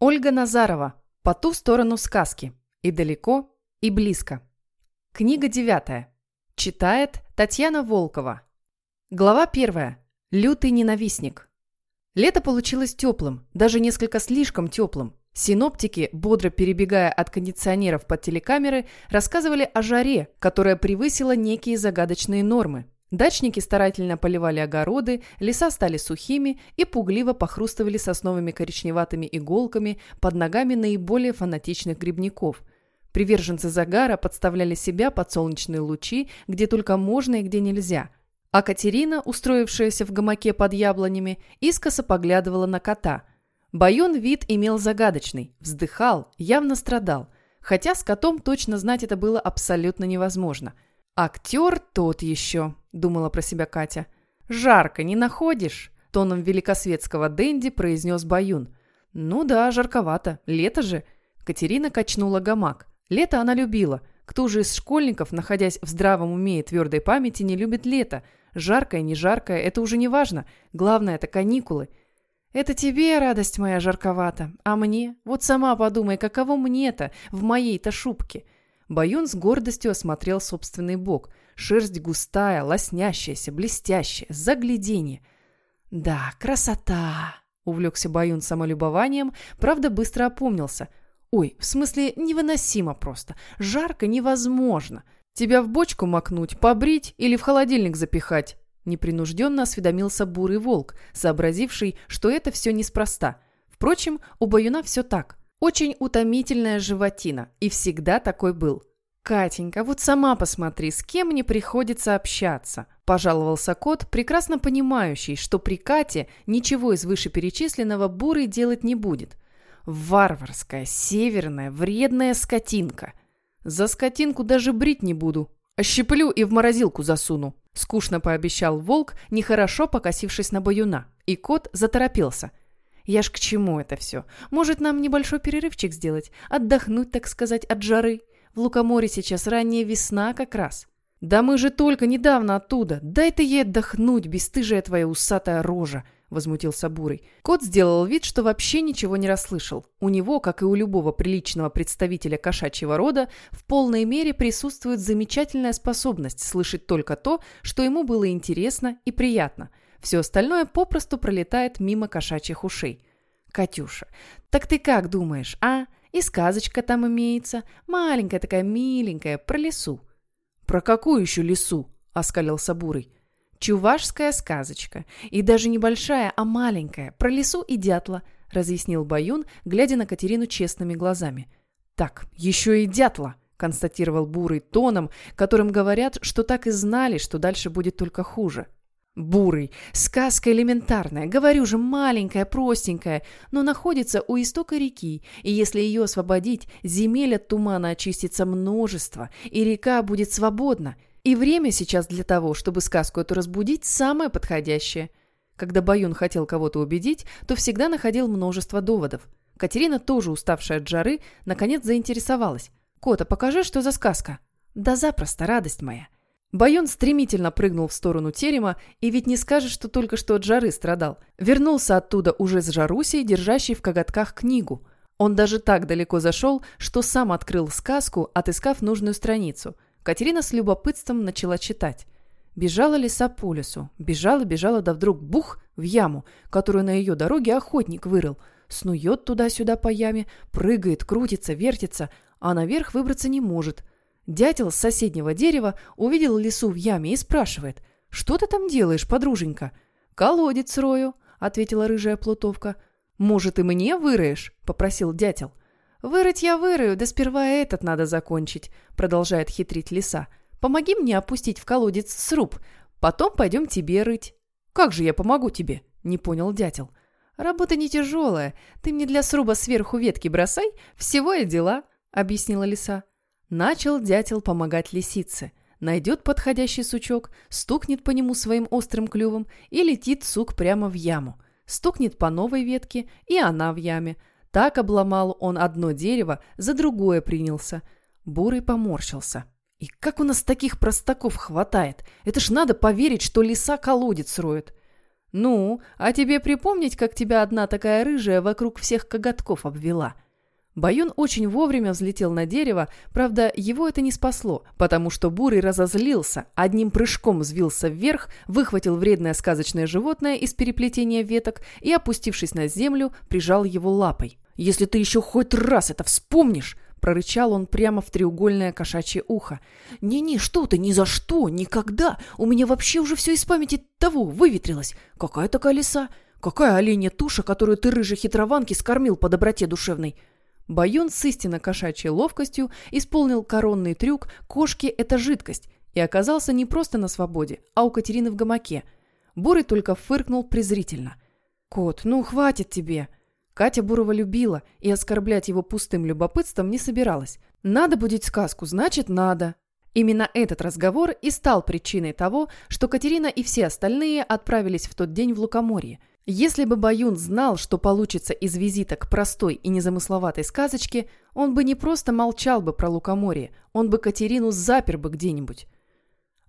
Ольга Назарова. По ту сторону сказки. И далеко, и близко. Книга девятая. Читает Татьяна Волкова. Глава первая. Лютый ненавистник. Лето получилось теплым, даже несколько слишком теплым. Синоптики, бодро перебегая от кондиционеров под телекамеры, рассказывали о жаре, которая превысила некие загадочные нормы. Дачники старательно поливали огороды, леса стали сухими и пугливо похрустывали сосновыми коричневатыми иголками под ногами наиболее фанатичных грибников. Приверженцы загара подставляли себя под солнечные лучи, где только можно и где нельзя. А Катерина, устроившаяся в гамаке под яблонями, искоса поглядывала на кота. Байон вид имел загадочный, вздыхал, явно страдал. Хотя с котом точно знать это было абсолютно невозможно – «Актер тот еще», — думала про себя Катя. «Жарко, не находишь?» — тоном великосветского Дэнди произнес Баюн. «Ну да, жарковато. Лето же». Катерина качнула гамак. Лето она любила. Кто же из школьников, находясь в здравом уме и твердой памяти, не любит лето? Жаркое, не жаркое, это уже не важно. Главное – это каникулы. Это тебе, радость моя, жарковато. А мне? Вот сама подумай, каково мне-то в моей-то шубке. Баюн с гордостью осмотрел собственный бок. Шерсть густая, лоснящаяся, блестящая, загляденье. «Да, красота!» — увлекся Баюн самолюбованием, правда, быстро опомнился. «Ой, в смысле, невыносимо просто. Жарко невозможно. Тебя в бочку макнуть, побрить или в холодильник запихать?» Непринужденно осведомился бурый волк, сообразивший, что это все неспроста. Впрочем, у Баюна все так. Очень утомительная животина, и всегда такой был. «Катенька, вот сама посмотри, с кем мне приходится общаться», – пожаловался кот, прекрасно понимающий, что при Кате ничего из вышеперечисленного Бурый делать не будет. «Варварская, северная, вредная скотинка. За скотинку даже брить не буду. Ощеплю и в морозилку засуну», – скучно пообещал волк, нехорошо покосившись на баюна. И кот заторопился – я ж к чему это все? Может, нам небольшой перерывчик сделать? Отдохнуть, так сказать, от жары? В Лукоморе сейчас ранняя весна как раз. Да мы же только недавно оттуда. Дай ты ей отдохнуть, бесстыжая твоя усатая рожа. — возмутился Бурый. Кот сделал вид, что вообще ничего не расслышал. У него, как и у любого приличного представителя кошачьего рода, в полной мере присутствует замечательная способность слышать только то, что ему было интересно и приятно — все остальное попросту пролетает мимо кошачьих ушей. «Катюша, так ты как думаешь, а? И сказочка там имеется. Маленькая такая, миленькая, про лесу». «Про какую еще лесу?» – оскалился Бурый. «Чувашская сказочка. И даже небольшая, а маленькая. Про лесу и дятла», – разъяснил Баюн, глядя на Катерину честными глазами. «Так, еще и дятла», – констатировал Бурый тоном, которым говорят, что так и знали, что дальше будет только хуже. Бурый. Сказка элементарная, говорю же, маленькая, простенькая, но находится у истока реки, и если ее освободить, земель от тумана очистится множество, и река будет свободна. И время сейчас для того, чтобы сказку эту разбудить, самое подходящее. Когда Баюн хотел кого-то убедить, то всегда находил множество доводов. Катерина, тоже уставшая от жары, наконец заинтересовалась. «Кота, покажи, что за сказка?» «Да запросто, радость моя». Байон стремительно прыгнул в сторону терема, и ведь не скажешь, что только что от жары страдал. Вернулся оттуда уже с Жарусей, держащей в коготках книгу. Он даже так далеко зашел, что сам открыл сказку, отыскав нужную страницу. Катерина с любопытством начала читать. Бежала лиса по лесу. Бежала, бежала, да вдруг бух в яму, которую на ее дороге охотник вырыл. Снует туда-сюда по яме, прыгает, крутится, вертится, а наверх выбраться не может – Дятел с соседнего дерева увидел лису в яме и спрашивает. «Что ты там делаешь, подруженька?» «Колодец рою», — ответила рыжая плутовка. «Может, и мне выроешь?» — попросил дятел. «Вырыть я вырою, да сперва этот надо закончить», — продолжает хитрить лиса. «Помоги мне опустить в колодец сруб, потом пойдем тебе рыть». «Как же я помогу тебе?» — не понял дятел. «Работа не тяжелая. Ты мне для сруба сверху ветки бросай, всего и дела», — объяснила лиса. Начал дятел помогать лисице. Найдет подходящий сучок, стукнет по нему своим острым клювом и летит сук прямо в яму. Стукнет по новой ветке, и она в яме. Так обломал он одно дерево, за другое принялся. Бурый поморщился. И как у нас таких простаков хватает? Это ж надо поверить, что лиса колодец роет. «Ну, а тебе припомнить, как тебя одна такая рыжая вокруг всех коготков обвела?» Баюн очень вовремя взлетел на дерево, правда, его это не спасло, потому что Бурый разозлился, одним прыжком взвился вверх, выхватил вредное сказочное животное из переплетения веток и, опустившись на землю, прижал его лапой. «Если ты еще хоть раз это вспомнишь!» – прорычал он прямо в треугольное кошачье ухо. «Не-не, что ты, ни за что, никогда! У меня вообще уже все из памяти того выветрилось! Какая такая лиса? Какая оленья туша, которую ты, рыжий хитрованки, скормил по доброте душевной?» Баюн с истинно кошачьей ловкостью исполнил коронный трюк «Кошки – это жидкость» и оказался не просто на свободе, а у Катерины в гамаке. Бурый только фыркнул презрительно. «Кот, ну хватит тебе!» Катя Бурова любила и оскорблять его пустым любопытством не собиралась. «Надо будет сказку, значит, надо!» Именно этот разговор и стал причиной того, что Катерина и все остальные отправились в тот день в Лукоморье. Если бы Баюн знал, что получится из визита к простой и незамысловатой сказочке, он бы не просто молчал бы про Лукоморье, он бы Катерину запер бы где-нибудь.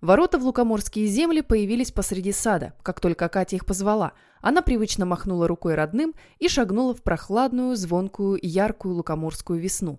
Ворота в Лукоморские земли появились посреди сада, как только Катя их позвала. Она привычно махнула рукой родным и шагнула в прохладную, звонкую, яркую лукоморскую весну.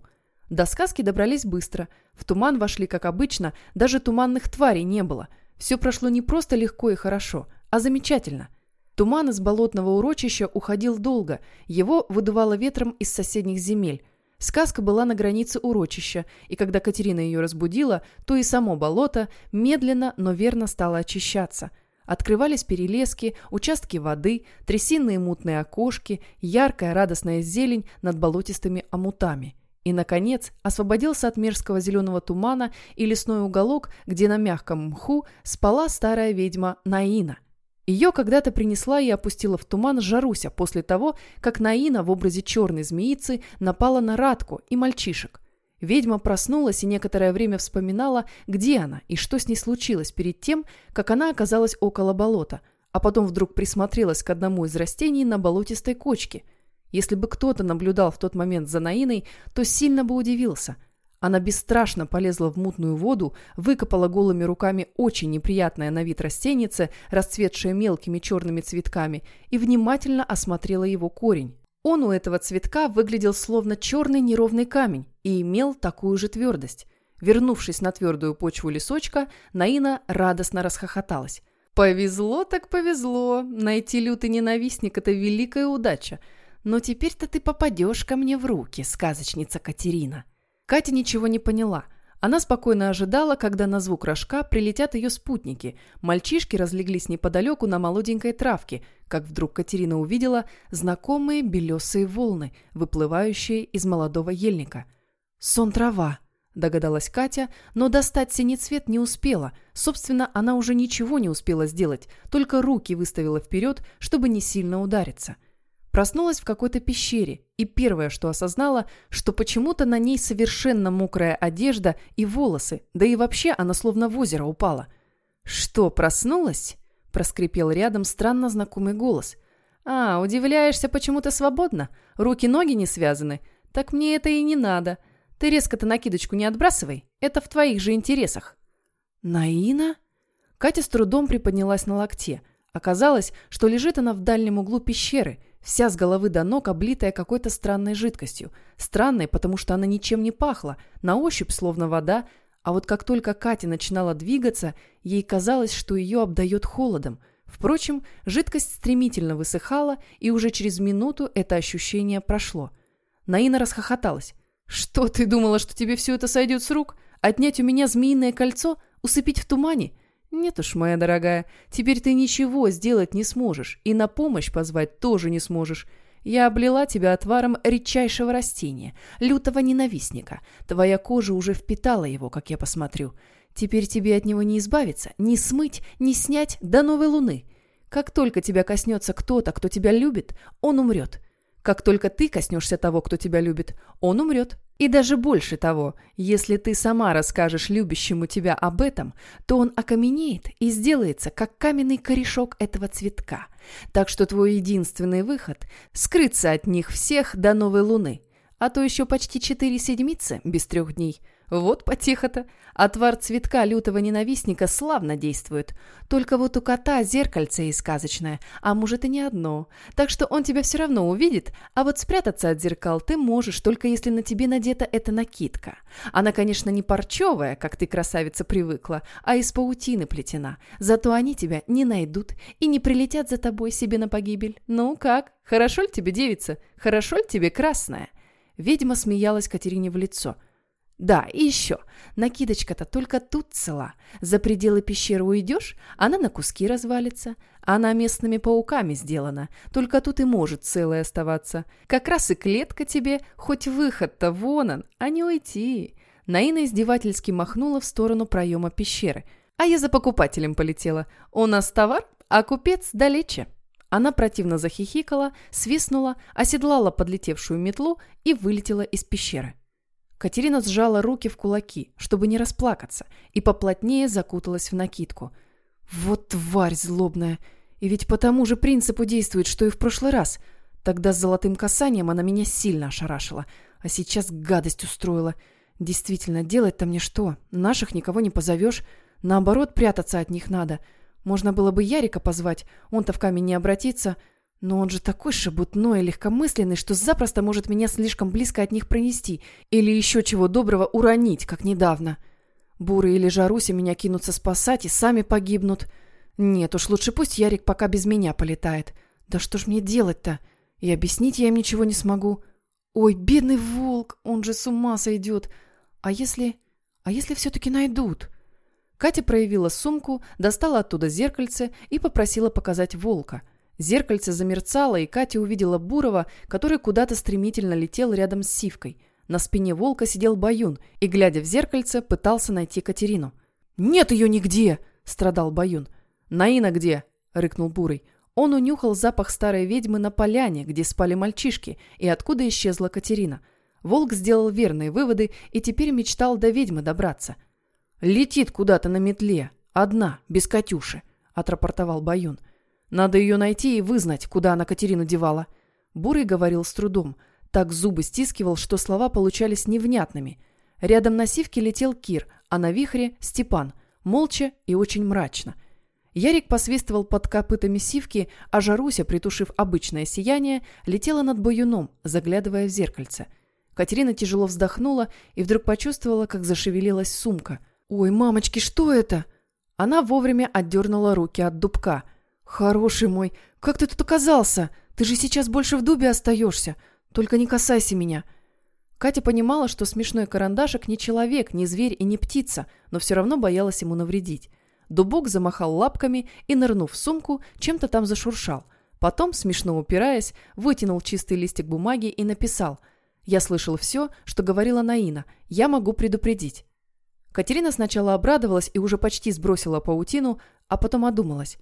До сказки добрались быстро. В туман вошли, как обычно, даже туманных тварей не было. Все прошло не просто легко и хорошо, а замечательно – Туман из болотного урочища уходил долго, его выдувало ветром из соседних земель. Сказка была на границе урочища, и когда Катерина ее разбудила, то и само болото медленно, но верно стало очищаться. Открывались перелески, участки воды, трясинные мутные окошки, яркая радостная зелень над болотистыми омутами. И, наконец, освободился от мерзкого зеленого тумана и лесной уголок, где на мягком мху спала старая ведьма Наина – ее когда-то принесла и опустила в туман Жаруся после того, как Наина в образе черной змеицы напала на Радку и мальчишек. Ведьма проснулась и некоторое время вспоминала, где она и что с ней случилось перед тем, как она оказалась около болота, а потом вдруг присмотрелась к одному из растений на болотистой кочке. Если бы кто-то наблюдал в тот момент за Наиной, то сильно бы удивился – она бесстрашно полезла в мутную воду, выкопала голыми руками очень неприятное на вид растенице, расцветшее мелкими черными цветками, и внимательно осмотрела его корень. Он у этого цветка выглядел словно черный неровный камень и имел такую же твердость. Вернувшись на твердую почву лесочка, Наина радостно расхохоталась. «Повезло так повезло. Найти лютый ненавистник – это великая удача. Но теперь-то ты попадешь ко мне в руки, сказочница Катерина». Катя ничего не поняла. Она спокойно ожидала, когда на звук рожка прилетят ее спутники. Мальчишки разлеглись неподалеку на молоденькой травке, как вдруг Катерина увидела знакомые белесые волны, выплывающие из молодого ельника. «Сон трава», – догадалась Катя, но достать синий цвет не успела. Собственно, она уже ничего не успела сделать, только руки выставила вперед, чтобы не сильно удариться – Проснулась в какой-то пещере, и первое, что осознала, что почему-то на ней совершенно мокрая одежда и волосы, да и вообще она словно в озеро упала. «Что, проснулась?» – проскрипел рядом странно знакомый голос. «А, удивляешься, почему то свободно? Руки-ноги не связаны? Так мне это и не надо. Ты резко-то накидочку не отбрасывай, это в твоих же интересах». «Наина?» Катя с трудом приподнялась на локте. Оказалось, что лежит она в дальнем углу пещеры – Вся с головы до ног облитая какой-то странной жидкостью. Странной, потому что она ничем не пахла, на ощупь словно вода, а вот как только Катя начинала двигаться, ей казалось, что ее обдает холодом. Впрочем, жидкость стремительно высыхала, и уже через минуту это ощущение прошло. Наина расхохоталась. «Что, ты думала, что тебе все это сойдет с рук? Отнять у меня змеиное кольцо? Усыпить в тумане? «Нет уж, моя дорогая, теперь ты ничего сделать не сможешь, и на помощь позвать тоже не сможешь. Я облила тебя отваром редчайшего растения, лютого ненавистника. Твоя кожа уже впитала его, как я посмотрю. Теперь тебе от него не избавиться, не смыть, не снять до новой луны. Как только тебя коснется кто-то, кто тебя любит, он умрет. Как только ты коснешься того, кто тебя любит, он умрет. И даже больше того, если ты сама расскажешь любящему тебя об этом, то он окаменеет и сделается, как каменный корешок этого цветка. Так что твой единственный выход – скрыться от них всех до новой луны. А то еще почти четыре седмицы без трех дней. Вот потихо-то. Отвар цветка лютого ненавистника славно действует. Только вот у кота зеркальце и сказочное, а может и не одно. Так что он тебя все равно увидит, а вот спрятаться от зеркал ты можешь, только если на тебе надета эта накидка. Она, конечно, не парчевая, как ты, красавица, привыкла, а из паутины плетена. Зато они тебя не найдут и не прилетят за тобой себе на погибель. Ну как, хорошо ли тебе, девица? Хорошо ли тебе красная?» Ведьма смеялась Катерине в лицо – да, и еще. Накидочка-то только тут цела. За пределы пещеры уйдешь, она на куски развалится. Она местными пауками сделана. Только тут и может целая оставаться. Как раз и клетка тебе, хоть выход-то вон он, а не уйти. Наина издевательски махнула в сторону проема пещеры. А я за покупателем полетела. У нас товар, а купец далече. Она противно захихикала, свистнула, оседлала подлетевшую метлу и вылетела из пещеры. Катерина сжала руки в кулаки, чтобы не расплакаться, и поплотнее закуталась в накидку. «Вот тварь злобная! И ведь по тому же принципу действует, что и в прошлый раз. Тогда с золотым касанием она меня сильно ошарашила, а сейчас гадость устроила. Действительно, делать-то мне что? Наших никого не позовешь. Наоборот, прятаться от них надо. Можно было бы Ярика позвать, он-то в камень не обратится, но он же такой шебутной и легкомысленный, что запросто может меня слишком близко от них пронести или еще чего доброго уронить, как недавно. Буры или Жаруся меня кинутся спасать и сами погибнут. Нет уж, лучше пусть Ярик пока без меня полетает. Да что ж мне делать-то? И объяснить я им ничего не смогу. Ой, бедный волк, он же с ума сойдет. А если... А если все-таки найдут? Катя проявила сумку, достала оттуда зеркальце и попросила показать волка – Зеркальце замерцало, и Катя увидела Бурова, который куда-то стремительно летел рядом с Сивкой. На спине волка сидел Баюн и, глядя в зеркальце, пытался найти Катерину. «Нет ее нигде!» – страдал Баюн. «Наина где?» – рыкнул Бурый. Он унюхал запах старой ведьмы на поляне, где спали мальчишки, и откуда исчезла Катерина. Волк сделал верные выводы и теперь мечтал до ведьмы добраться. «Летит куда-то на метле. Одна, без Катюши», – отрапортовал Баюн. – надо ее найти и вызнать, куда она Катерину девала. Бурый говорил с трудом. Так зубы стискивал, что слова получались невнятными. Рядом на сивке летел Кир, а на вихре – Степан. Молча и очень мрачно. Ярик посвистывал под копытами сивки, а Жаруся, притушив обычное сияние, летела над баюном, заглядывая в зеркальце. Катерина тяжело вздохнула и вдруг почувствовала, как зашевелилась сумка. «Ой, мамочки, что это?» Она вовремя отдернула руки от дубка – «Хороший мой, как ты тут оказался? Ты же сейчас больше в дубе остаешься. Только не касайся меня». Катя понимала, что смешной карандашик не человек, не зверь и не птица, но все равно боялась ему навредить. Дубок замахал лапками и, нырнув в сумку, чем-то там зашуршал. Потом, смешно упираясь, вытянул чистый листик бумаги и написал «Я слышал все, что говорила Наина. Я могу предупредить». Катерина сначала обрадовалась и уже почти сбросила паутину, а потом одумалась.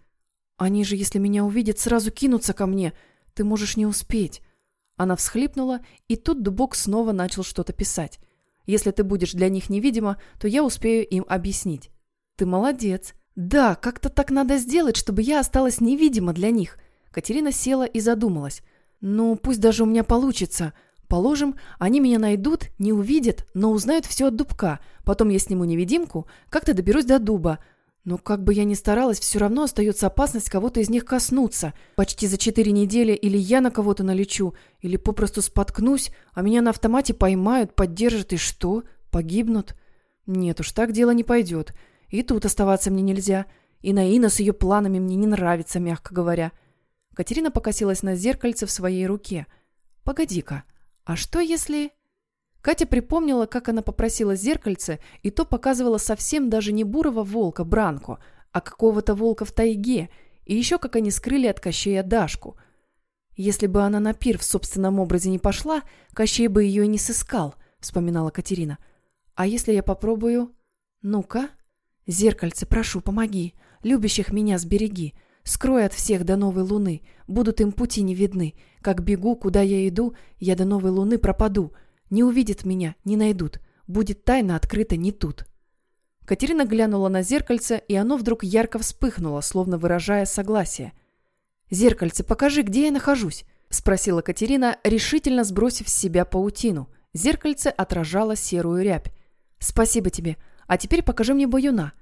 Они же, если меня увидят, сразу кинутся ко мне. Ты можешь не успеть. Она всхлипнула, и тут Дубок снова начал что-то писать. Если ты будешь для них невидима, то я успею им объяснить. Ты молодец. Да, как-то так надо сделать, чтобы я осталась невидима для них. Катерина села и задумалась. Ну, пусть даже у меня получится. Положим, они меня найдут, не увидят, но узнают все от дубка. Потом я сниму невидимку, как-то доберусь до дуба. Но как бы я ни старалась, все равно остается опасность кого-то из них коснуться. Почти за четыре недели или я на кого-то налечу, или попросту споткнусь, а меня на автомате поймают, поддержат и что? Погибнут? Нет уж, так дело не пойдет. И тут оставаться мне нельзя. И Наина с ее планами мне не нравится, мягко говоря. Катерина покосилась на зеркальце в своей руке. «Погоди-ка, а что если...» Катя припомнила, как она попросила зеркальце, и то показывала совсем даже не бурого волка Бранку, а какого-то волка в тайге, и еще как они скрыли от Кощея Дашку. Если бы она на пир в собственном образе не пошла, Кощей бы ее и не сыскал, вспоминала Катерина. А если я попробую... Ну-ка. Зеркальце, прошу, помоги. Любящих меня сбереги. Скрой от всех до новой луны. Будут им пути не видны. Как бегу, куда я иду, я до новой луны пропаду. Не увидят меня, не найдут. Будет тайна открыта не тут. Катерина глянула на зеркальце, и оно вдруг ярко вспыхнуло, словно выражая согласие. «Зеркальце, покажи, где я нахожусь?» – спросила Катерина, решительно сбросив с себя паутину. Зеркальце отражало серую рябь. «Спасибо тебе. А теперь покажи мне баюна».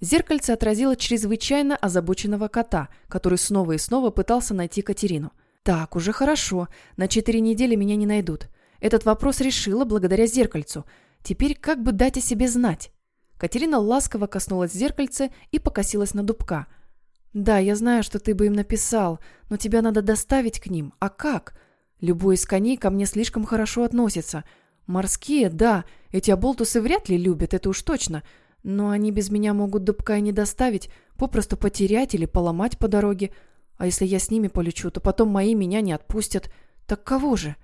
Зеркальце отразило чрезвычайно озабоченного кота, который снова и снова пытался найти Катерину. «Так, уже хорошо. На четыре недели меня не найдут. Этот вопрос решила благодаря зеркальцу. Теперь как бы дать о себе знать?» Катерина ласково коснулась зеркальца и покосилась на дубка. «Да, я знаю, что ты бы им написал, но тебя надо доставить к ним. А как? Любой из коней ко мне слишком хорошо относится. Морские, да, эти оболтусы вряд ли любят, это уж точно. Но они без меня могут дубка и не доставить, попросту потерять или поломать по дороге. А если я с ними полечу, то потом мои меня не отпустят. Так кого же?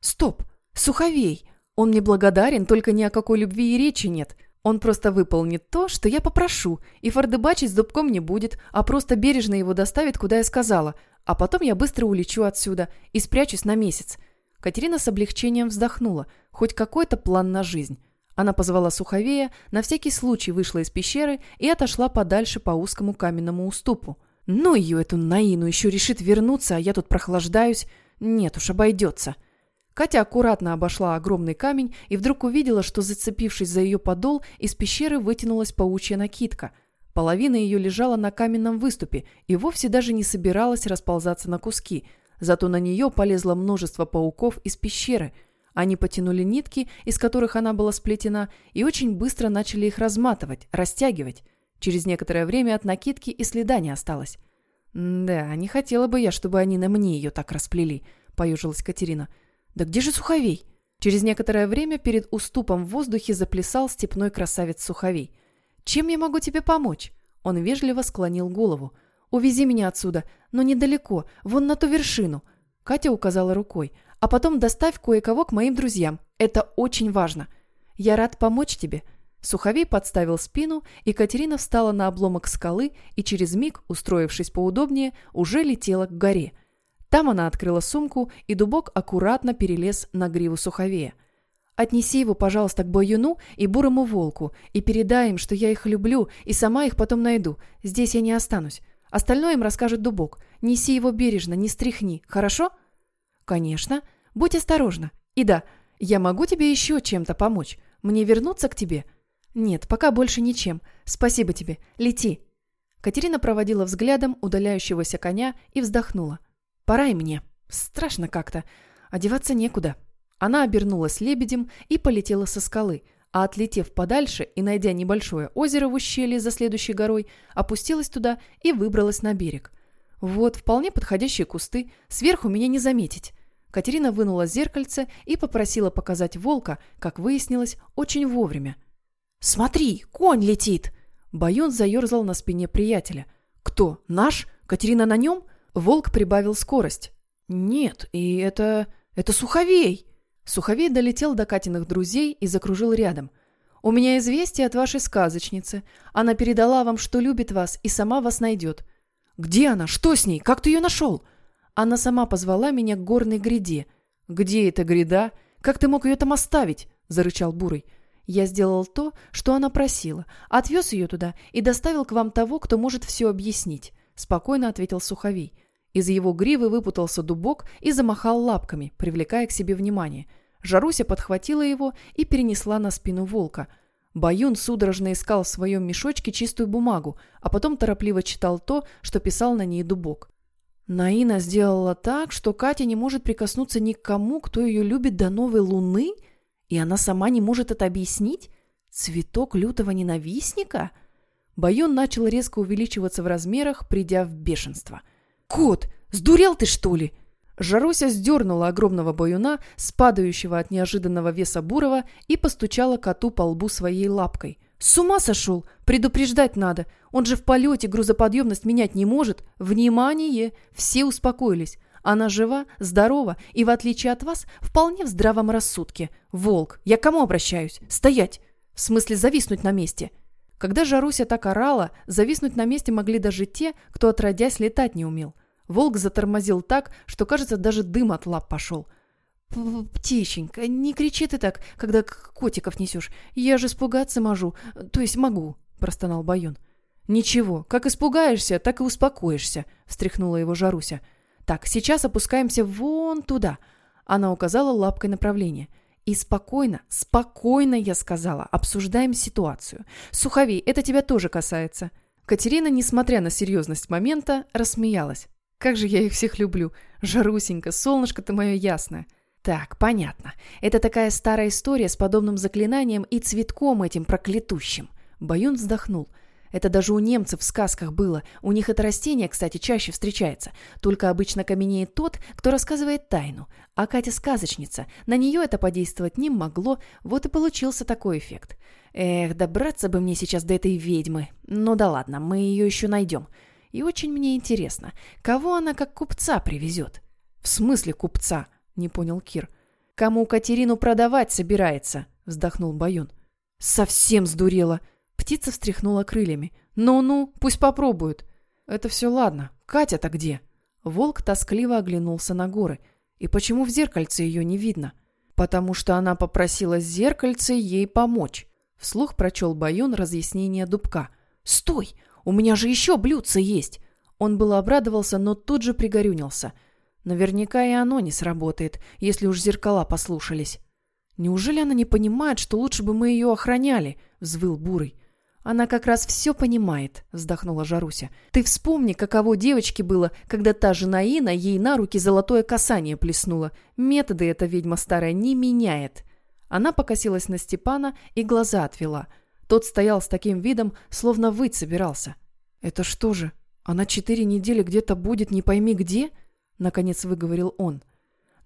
Стоп! Суховей! Он мне благодарен, только ни о какой любви и речи нет. Он просто выполнит то, что я попрошу, и фордыбачить с дубком не будет, а просто бережно его доставит, куда я сказала, а потом я быстро улечу отсюда и спрячусь на месяц. Катерина с облегчением вздохнула. Хоть какой-то план на жизнь. Она позвала Суховея, на всякий случай вышла из пещеры и отошла подальше по узкому каменному уступу. Ну ее, эту Наину, еще решит вернуться, а я тут прохлаждаюсь. Нет уж, обойдется. Катя аккуратно обошла огромный камень и вдруг увидела, что, зацепившись за ее подол, из пещеры вытянулась паучья накидка. Половина ее лежала на каменном выступе и вовсе даже не собиралась расползаться на куски, зато на нее полезло множество пауков из пещеры. Они потянули нитки, из которых она была сплетена, и очень быстро начали их разматывать, растягивать. Через некоторое время от накидки и следа не осталось. «Да, не хотела бы я, чтобы они на мне ее так расплели», — поюжилась Катерина. «Да где же Суховей?» Через некоторое время перед уступом в воздухе заплясал степной красавец Суховей. «Чем я могу тебе помочь?» Он вежливо склонил голову. «Увези меня отсюда, но недалеко, вон на ту вершину». Катя указала рукой. «А потом доставь кое-кого к моим друзьям. Это очень важно. Я рад помочь тебе». Суховей подставил спину, и Катерина встала на обломок скалы и через миг, устроившись поудобнее, уже летела к горе – там она открыла сумку, и дубок аккуратно перелез на гриву суховея. «Отнеси его, пожалуйста, к Баюну и Бурому Волку, и передай им, что я их люблю, и сама их потом найду. Здесь я не останусь. Остальное им расскажет дубок. Неси его бережно, не стряхни, хорошо?» «Конечно. Будь осторожна. И да, я могу тебе еще чем-то помочь. Мне вернуться к тебе?» «Нет, пока больше ничем. Спасибо тебе. Лети». Катерина проводила взглядом удаляющегося коня и вздохнула. Пора и мне. Страшно как-то. Одеваться некуда. Она обернулась лебедем и полетела со скалы, а отлетев подальше и найдя небольшое озеро в ущелье за следующей горой, опустилась туда и выбралась на берег. Вот, вполне подходящие кусты, сверху меня не заметить. Катерина вынула зеркальце и попросила показать волка, как выяснилось, очень вовремя. «Смотри, конь летит!» Баюн заерзал на спине приятеля. «Кто? Наш? Катерина на нем?» Волк прибавил скорость. «Нет, и это... это Суховей!» Суховей долетел до Катиных друзей и закружил рядом. «У меня известие от вашей сказочницы. Она передала вам, что любит вас и сама вас найдет». «Где она? Что с ней? Как ты ее нашел?» Она сама позвала меня к горной гряде. «Где эта гряда? Как ты мог ее там оставить?» – зарычал Бурый. «Я сделал то, что она просила. Отвез ее туда и доставил к вам того, кто может все объяснить», – спокойно ответил Суховей. Из его гривы выпутался дубок и замахал лапками, привлекая к себе внимание. Жаруся подхватила его и перенесла на спину волка. Баюн судорожно искал в своем мешочке чистую бумагу, а потом торопливо читал то, что писал на ней дубок. Наина сделала так, что Катя не может прикоснуться ни к кому, кто ее любит до новой луны, и она сама не может это объяснить? Цветок лютого ненавистника? Баюн начал резко увеличиваться в размерах, придя в бешенство – «Кот, сдурел ты, что ли?» Жаруся сдернула огромного баюна, спадающего от неожиданного веса Бурова, и постучала коту по лбу своей лапкой. «С ума сошел! Предупреждать надо! Он же в полете грузоподъемность менять не может! Внимание! Все успокоились! Она жива, здорова и, в отличие от вас, вполне в здравом рассудке. Волк, я к кому обращаюсь? Стоять! В смысле зависнуть на месте!» Когда Жаруся так орала, зависнуть на месте могли даже те, кто отродясь летать не умел. Волк затормозил так, что, кажется, даже дым от лап пошел. «Птиченька, не кричи ты так, когда котиков несешь. Я же испугаться могу, то есть могу», – простонал Баюн. «Ничего, как испугаешься, так и успокоишься», – встряхнула его Жаруся. «Так, сейчас опускаемся вон туда». Она указала лапкой направление. И спокойно, спокойно, я сказала, обсуждаем ситуацию. Суховей, это тебя тоже касается. Катерина, несмотря на серьезность момента, рассмеялась. Как же я их всех люблю. Жарусенька, солнышко ты мое ясное. Так, понятно. Это такая старая история с подобным заклинанием и цветком этим проклятущим. Баюн вздохнул. Это даже у немцев в сказках было. У них это растение, кстати, чаще встречается. Только обычно каменеет тот, кто рассказывает тайну. А Катя сказочница. На нее это подействовать не могло, вот и получился такой эффект. Эх, добраться бы мне сейчас до этой ведьмы. Ну да ладно, мы ее еще найдем. И очень мне интересно, кого она как купца привезет? В смысле купца? Не понял Кир. Кому Катерину продавать собирается? Вздохнул Баюн. Совсем сдурела. Птица встряхнула крыльями. «Ну-ну, пусть попробуют». «Это все ладно. Катя-то где?» Волк тоскливо оглянулся на горы. «И почему в зеркальце ее не видно?» «Потому что она попросила зеркальце ей помочь». Вслух прочел Баюн разъяснение дубка. «Стой! У меня же еще блюдце есть!» Он было обрадовался, но тут же пригорюнился. Наверняка и оно не сработает, если уж зеркала послушались. «Неужели она не понимает, что лучше бы мы ее охраняли?» — взвыл Бурый. «Она как раз все понимает», — вздохнула Жаруся. «Ты вспомни, каково девочке было, когда та же Наина ей на руки золотое касание плеснула. Методы эта ведьма старая не меняет». Она покосилась на Степана и глаза отвела. Тот стоял с таким видом, словно выть собирался. «Это что же, она четыре недели где-то будет не пойми где?» — наконец выговорил он.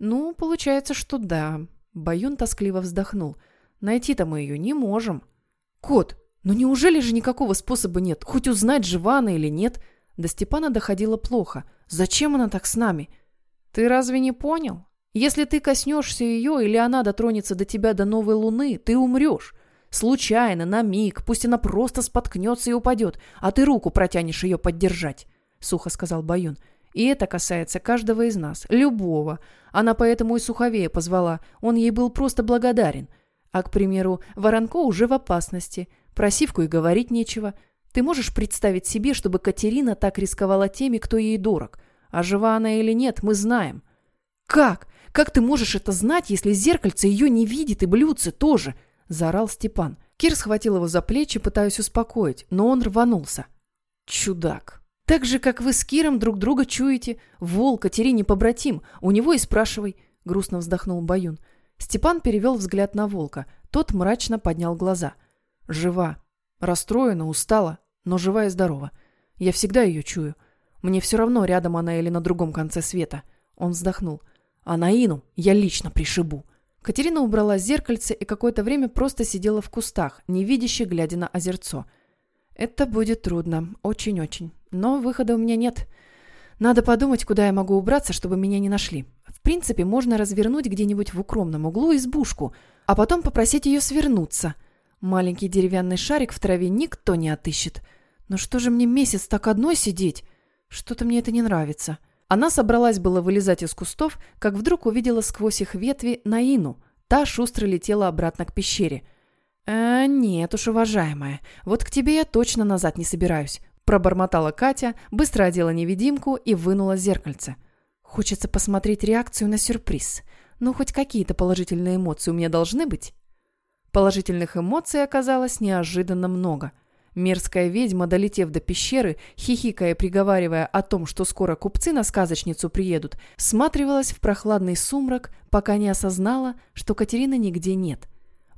«Ну, получается, что да». Баюн тоскливо вздохнул. «Найти-то мы ее не можем». «Кот, но неужели же никакого способа нет? Хоть узнать, жива она или нет? До Степана доходило плохо. Зачем она так с нами? Ты разве не понял? Если ты коснешься ее или она дотронется до тебя до новой луны, ты умрешь. Случайно, на миг, пусть она просто споткнется и упадет, а ты руку протянешь ее поддержать, — сухо сказал Баюн. И это касается каждого из нас, любого. Она поэтому и Суховея позвала, он ей был просто благодарен. А, к примеру, Воронко уже в опасности. Про Сивку и говорить нечего. Ты можешь представить себе, чтобы Катерина так рисковала теми, кто ей дорог? А жива она или нет, мы знаем. Как? Как ты можешь это знать, если зеркальце ее не видит и блюдце тоже? Заорал Степан. Кир схватил его за плечи, пытаясь успокоить, но он рванулся. Чудак. Так же, как вы с Киром друг друга чуете. Вол Катерине побратим. У него и спрашивай. Грустно вздохнул Баюн. Степан перевел взгляд на волка. Тот мрачно поднял глаза – Жива. Расстроена, устала, но жива и здорова. Я всегда ее чую. Мне все равно, рядом она или на другом конце света. Он вздохнул. А Наину я лично пришибу. Катерина убрала зеркальце и какое-то время просто сидела в кустах, невидяще глядя на озерцо. Это будет трудно. Очень-очень. Но выхода у меня нет. Надо подумать, куда я могу убраться, чтобы меня не нашли. В принципе, можно развернуть где-нибудь в укромном углу избушку, а потом попросить ее свернуться – Маленький деревянный шарик в траве никто не отыщет. Но что же мне месяц так одной сидеть? Что-то мне это не нравится. Она собралась было вылезать из кустов, как вдруг увидела сквозь их ветви Наину. Та шустро летела обратно к пещере. «Э, нет уж, уважаемая, вот к тебе я точно назад не собираюсь», пробормотала Катя, быстро одела невидимку и вынула зеркальце. «Хочется посмотреть реакцию на сюрприз. Ну, хоть какие-то положительные эмоции у меня должны быть». Положительных эмоций оказалось неожиданно много. Мерзкая ведьма, долетев до пещеры, хихикая приговаривая о том, что скоро купцы на сказочницу приедут, всматривалась в прохладный сумрак, пока не осознала, что Катерины нигде нет.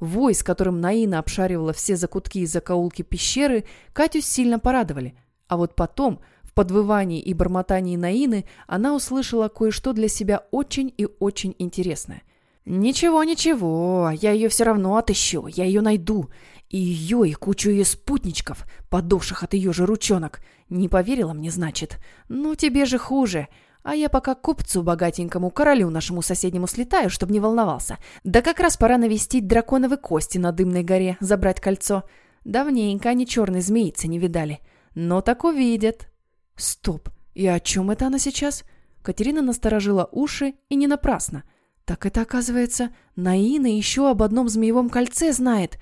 Вой, с которым Наина обшаривала все закутки и закоулки пещеры, Катю сильно порадовали. А вот потом, в подвывании и бормотании Наины, она услышала кое-что для себя очень и очень интересное. «Ничего, ничего, я ее все равно отыщу, я ее найду. И ее, и кучу ее спутничков, подохших от ее же ручонок. Не поверила мне, значит? Ну, тебе же хуже. А я пока купцу богатенькому, королю нашему соседнему слетаю, чтобы не волновался. Да как раз пора навестить драконовы кости на Дымной горе, забрать кольцо. Давненько они черной змеицы не видали. Но так увидят». «Стоп, и о чем это она сейчас?» Катерина насторожила уши, и не напрасно – так это, оказывается, Наина еще об одном змеевом кольце знает.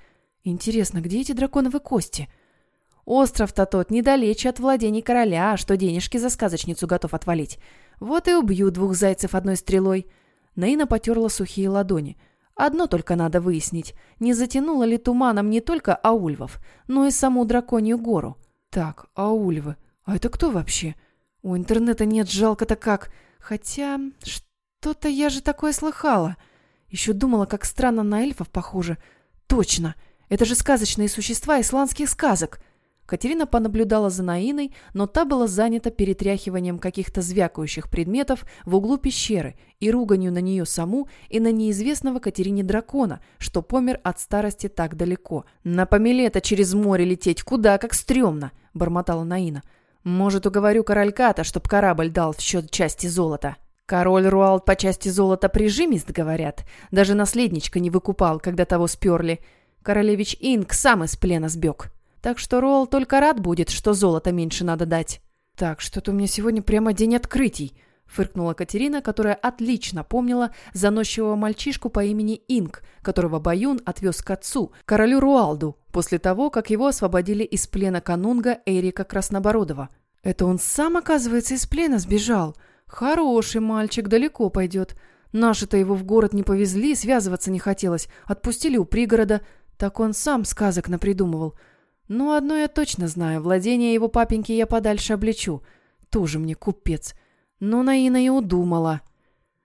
Интересно, где эти драконовые кости? Остров-то тот недалече от владений короля, что денежки за сказочницу готов отвалить. Вот и убью двух зайцев одной стрелой. Наина потерла сухие ладони. Одно только надо выяснить, не затянуло ли туманом не только Аульвов, но и саму Драконью гору. Так, Аульвы. А это кто вообще? У интернета нет, жалко-то как. Хотя, что-то я же такое слыхала. Еще думала, как странно на эльфов похоже. Точно, это же сказочные существа исландских сказок. Катерина понаблюдала за Наиной, но та была занята перетряхиванием каких-то звякающих предметов в углу пещеры и руганью на нее саму и на неизвестного Катерине дракона, что помер от старости так далеко. «На помелета через море лететь куда как стрёмно!» – бормотала Наина. «Может, уговорю корольката, чтоб корабль дал в счет части золота?» Король Руалд по части золота прижимист, говорят. Даже наследничка не выкупал, когда того сперли. Королевич Инг сам из плена сбег. Так что Роал только рад будет, что золота меньше надо дать. «Так, что-то у меня сегодня прямо день открытий», — фыркнула Катерина, которая отлично помнила заносчивого мальчишку по имени Инг, которого Баюн отвез к отцу, королю Руалду, после того, как его освободили из плена канунга Эрика Краснобородова. «Это он сам, оказывается, из плена сбежал. Хороший мальчик, далеко пойдет. Наши-то его в город не повезли, связываться не хотелось, отпустили у пригорода. Так он сам сказок напридумывал». Ну, одно я точно знаю, владение его папеньки я подальше облечу. Тоже мне купец. Но Наина и удумала.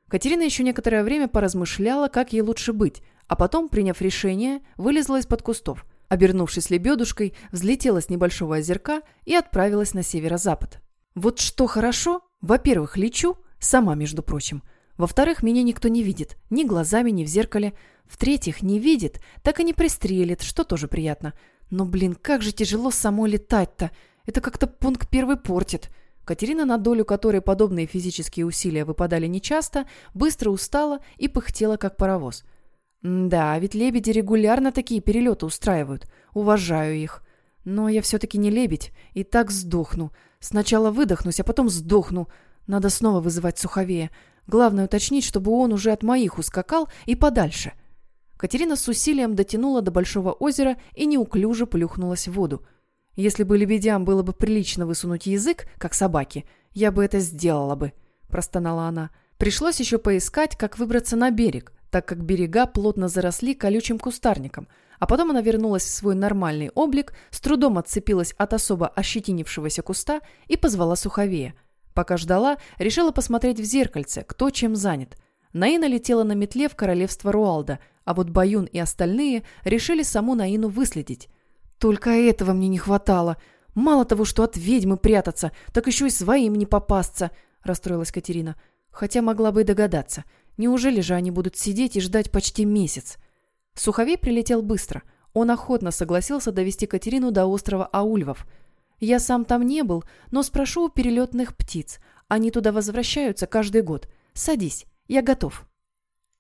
Катерина еще некоторое время поразмышляла, как ей лучше быть, а потом, приняв решение, вылезла из-под кустов. Обернувшись лебедушкой, взлетела с небольшого озерка и отправилась на северо-запад. Вот что хорошо, во-первых, лечу, сама, между прочим. Во-вторых, меня никто не видит, ни глазами, ни в зеркале. В-третьих, не видит, так и не пристрелит, что тоже приятно. Но, блин, как же тяжело самой летать-то. Это как-то пункт первый портит. Катерина, на долю которой подобные физические усилия выпадали нечасто, быстро устала и пыхтела, как паровоз. Да, ведь лебеди регулярно такие перелеты устраивают. Уважаю их. Но я все-таки не лебедь, и так сдохну. Сначала выдохнусь, а потом сдохну. Надо снова вызывать Суховея. Главное уточнить, чтобы он уже от моих ускакал и подальше. Катерина с усилием дотянула до большого озера и неуклюже плюхнулась в воду. Если бы лебедям было бы прилично высунуть язык, как собаки, я бы это сделала бы, простонала она. Пришлось еще поискать, как выбраться на берег, так как берега плотно заросли колючим кустарником, а потом она вернулась в свой нормальный облик, с трудом отцепилась от особо ощетинившегося куста и позвала Суховея. Пока ждала, решила посмотреть в зеркальце, кто чем занят. Наина летела на метле в королевство Руалда – а вот Баюн и остальные решили саму Наину выследить. Только этого мне не хватало. Мало того, что от ведьмы прятаться, так еще и своим не попасться, расстроилась Катерина. Хотя могла бы и догадаться. Неужели же они будут сидеть и ждать почти месяц? Суховей прилетел быстро. Он охотно согласился довести Катерину до острова Аульвов. Я сам там не был, но спрошу у перелетных птиц. Они туда возвращаются каждый год. Садись, я готов.